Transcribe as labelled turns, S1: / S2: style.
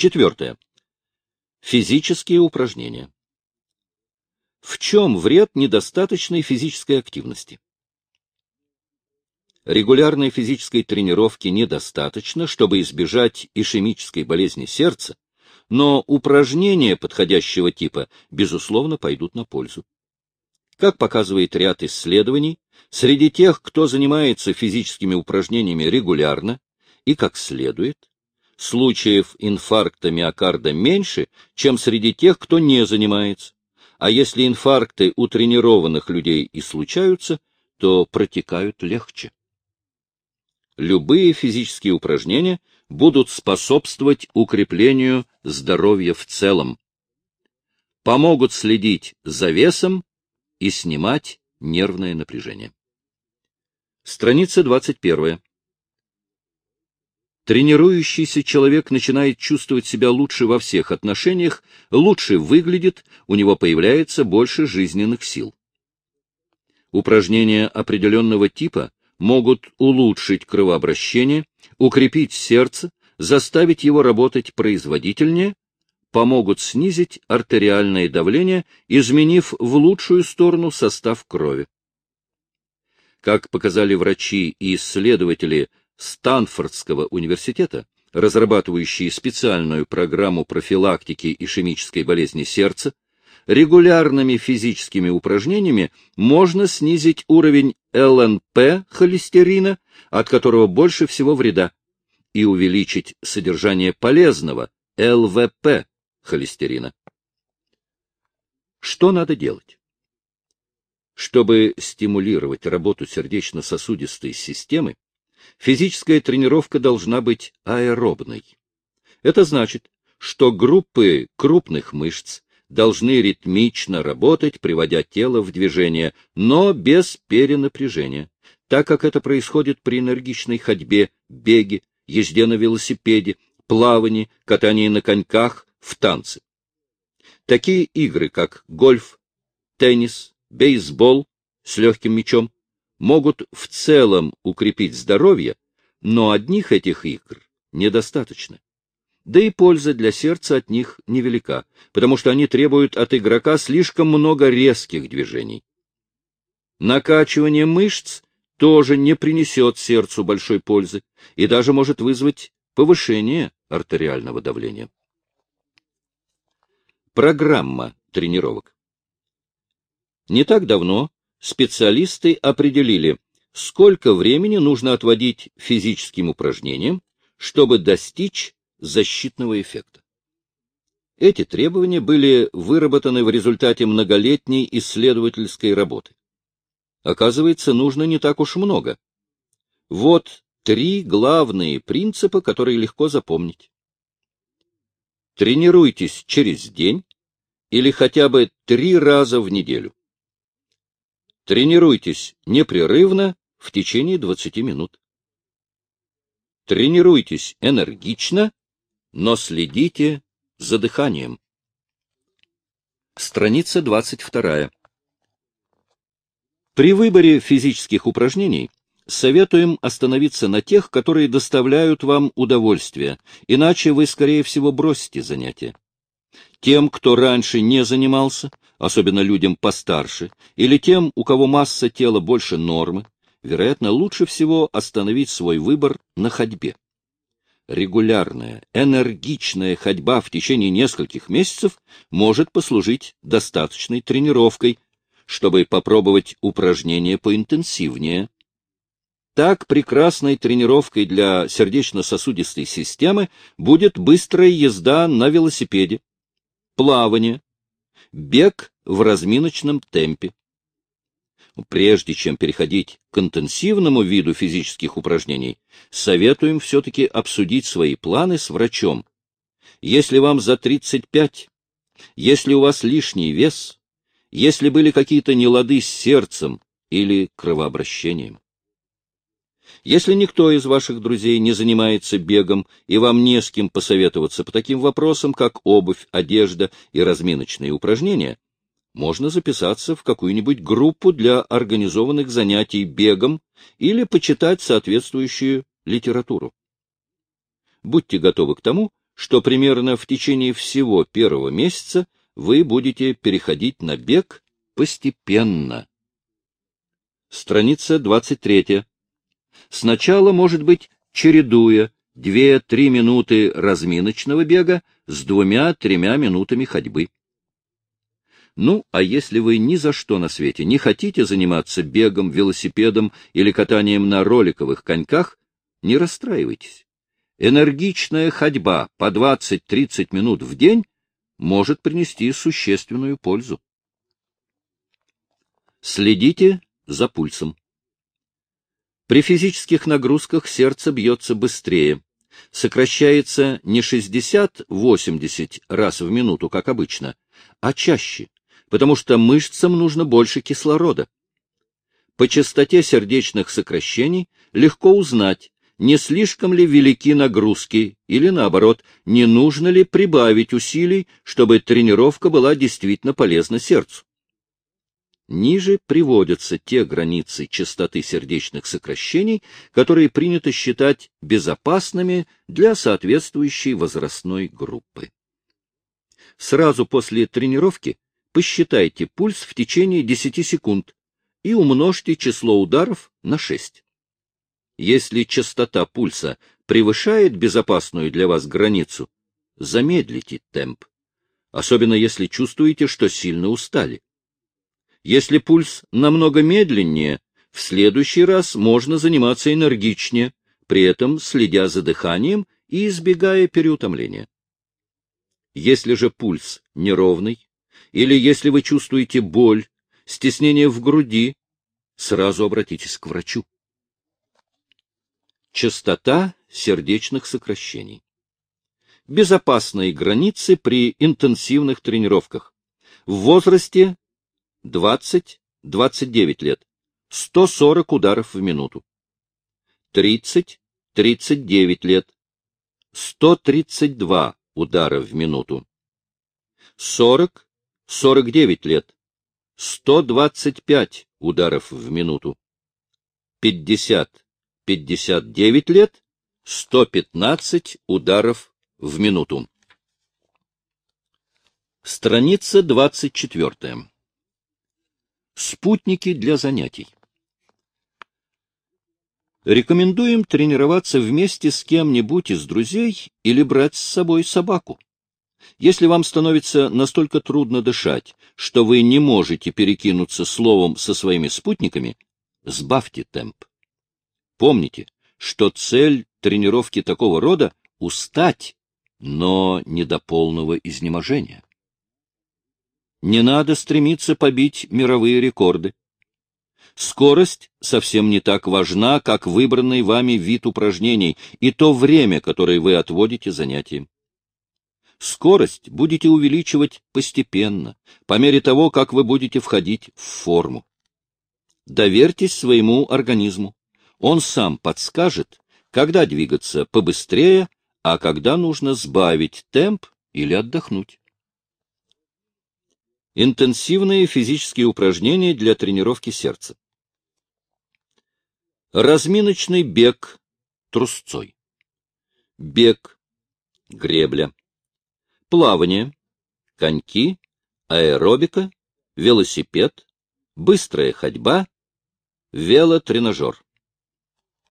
S1: Четвертое. Физические упражнения. В чем вред недостаточной физической активности? Регулярной физической тренировки недостаточно, чтобы избежать ишемической болезни сердца, но упражнения подходящего типа, безусловно, пойдут на пользу. Как показывает ряд исследований, среди тех, кто занимается физическими упражнениями регулярно и как следует, случаев инфаркта миокарда меньше, чем среди тех, кто не занимается. А если инфаркты у тренированных людей и случаются, то протекают легче. Любые физические упражнения будут способствовать укреплению здоровья в целом, помогут следить за весом и снимать нервное напряжение. Страница 21. Тренирующийся человек начинает чувствовать себя лучше во всех отношениях, лучше выглядит, у него появляется больше жизненных сил. Упражнения определенного типа могут улучшить кровообращение, укрепить сердце, заставить его работать производительнее, помогут снизить артериальное давление, изменив в лучшую сторону состав крови. Как показали врачи и исследователи Станфордского университета, разрабатывающие специальную программу профилактики ишемической болезни сердца, регулярными физическими упражнениями можно снизить уровень ЛНП холестерина, от которого больше всего вреда, и увеличить содержание полезного ЛВП холестерина. Что надо делать? Чтобы стимулировать работу сердечно-сосудистой системы, Физическая тренировка должна быть аэробной. Это значит, что группы крупных мышц должны ритмично работать, приводя тело в движение, но без перенапряжения, так как это происходит при энергичной ходьбе, беге, езде на велосипеде, плавании, катании на коньках, в танце. Такие игры, как гольф, теннис, бейсбол с легким мячом, могут в целом укрепить здоровье, но одних этих игр недостаточно. Да и польза для сердца от них невелика, потому что они требуют от игрока слишком много резких движений. Накачивание мышц тоже не принесет сердцу большой пользы и даже может вызвать повышение артериального давления. Программа тренировок. Не так давно специалисты определили, сколько времени нужно отводить физическим упражнениям, чтобы достичь защитного эффекта. Эти требования были выработаны в результате многолетней исследовательской работы. Оказывается, нужно не так уж много. Вот три главные принципа, которые легко запомнить. Тренируйтесь через день или хотя бы три раза в неделю. Тренируйтесь непрерывно в течение 20 минут. Тренируйтесь энергично, но следите за дыханием. Страница 22. При выборе физических упражнений советуем остановиться на тех, которые доставляют вам удовольствие, иначе вы, скорее всего, бросите занятия. Тем, кто раньше не занимался, особенно людям постарше, или тем, у кого масса тела больше нормы, вероятно, лучше всего остановить свой выбор на ходьбе. Регулярная, энергичная ходьба в течение нескольких месяцев может послужить достаточной тренировкой, чтобы попробовать упражнения поинтенсивнее. Так прекрасной тренировкой для сердечно-сосудистой системы будет быстрая езда на велосипеде, плавание, бег в разминочном темпе. Прежде чем переходить к интенсивному виду физических упражнений, советуем все-таки обсудить свои планы с врачом. Если вам за 35, если у вас лишний вес, если были какие-то нелады с сердцем или кровообращением. Если никто из ваших друзей не занимается бегом, и вам не с кем посоветоваться по таким вопросам, как обувь, одежда и разминочные упражнения, можно записаться в какую-нибудь группу для организованных занятий бегом или почитать соответствующую литературу. Будьте готовы к тому, что примерно в течение всего первого месяца вы будете переходить на бег постепенно. Страница 23. Сначала, может быть, чередуя 2-3 минуты разминочного бега с двумя-тремя минутами ходьбы. Ну, а если вы ни за что на свете не хотите заниматься бегом, велосипедом или катанием на роликовых коньках, не расстраивайтесь. Энергичная ходьба по 20-30 минут в день может принести существенную пользу. Следите за пульсом. При физических нагрузках сердце бьется быстрее. Сокращается не 60-80 раз в минуту, как обычно, а чаще, потому что мышцам нужно больше кислорода. По частоте сердечных сокращений легко узнать, не слишком ли велики нагрузки или, наоборот, не нужно ли прибавить усилий, чтобы тренировка была действительно полезна сердцу. Ниже приводятся те границы частоты сердечных сокращений, которые принято считать безопасными для соответствующей возрастной группы. Сразу после тренировки посчитайте пульс в течение 10 секунд и умножьте число ударов на 6. Если частота пульса превышает безопасную для вас границу, замедлите темп, особенно если чувствуете, что сильно устали. Если пульс намного медленнее, в следующий раз можно заниматься энергичнее, при этом следя за дыханием и избегая переутомления. Если же пульс неровный, или если вы чувствуете боль, стеснение в груди, сразу обратитесь к врачу. Частота сердечных сокращений. Безопасные границы при интенсивных тренировках. В возрасте 20-29 лет 140 ударов в минуту. 30-39 лет 132 удара в минуту. 40-49 лет 125 ударов в минуту. 50-59 лет 115 ударов в минуту. Страница 24. Спутники для занятий. Рекомендуем тренироваться вместе с кем-нибудь из друзей или брать с собой собаку. Если вам становится настолько трудно дышать, что вы не можете перекинуться словом со своими спутниками, сбавьте темп. Помните, что цель тренировки такого рода — устать, но не до полного изнеможения. Не надо стремиться побить мировые рекорды. Скорость совсем не так важна, как выбранный вами вид упражнений и то время, которое вы отводите занятиям. Скорость будете увеличивать постепенно, по мере того, как вы будете входить в форму. Доверьтесь своему организму. Он сам подскажет, когда двигаться побыстрее, а когда нужно сбавить темп или отдохнуть. Интенсивные физические упражнения для тренировки сердца. Разминочный бег трусцой. Бег, гребля. Плавание, коньки, аэробика, велосипед, быстрая ходьба, велотренажер.